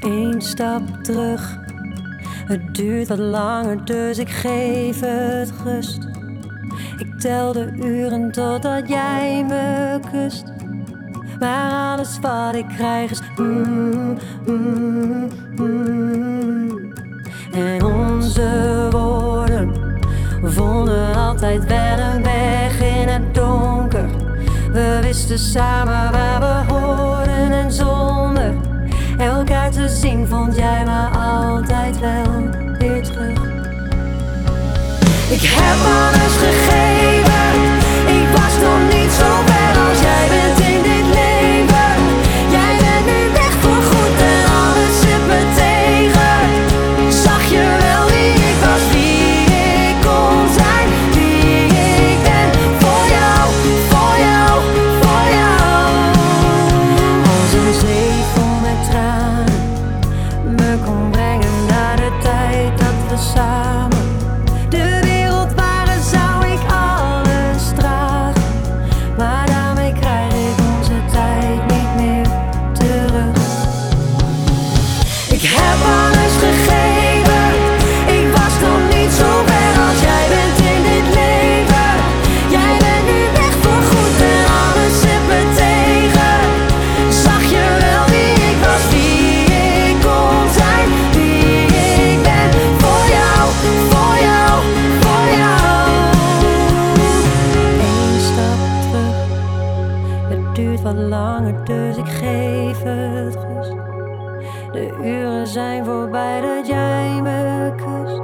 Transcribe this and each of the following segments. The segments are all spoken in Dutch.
Eén stap terug. Het duurt wat langer, dus ik geef het rust. Ik tel de uren totdat jij me kust. Maar alles wat ik krijg is mm, mm, mm. En onze woorden vonden altijd wel We wisten samen waar we hoorden en zonder elkaar te zien vond jij me altijd wel weer terug. Ik heb alles wat langer, dus ik geef het rust. De uren zijn voorbij dat jij me kust.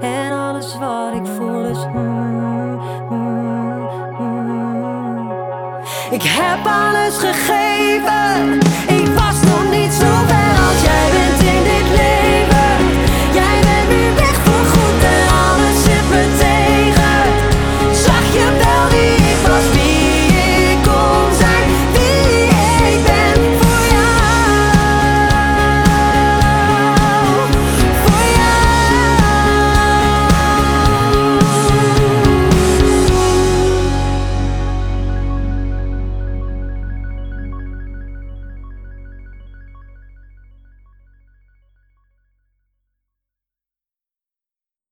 En alles wat ik voel is. mm, mm, mm. Ik heb alles gegeven, ik was nog niet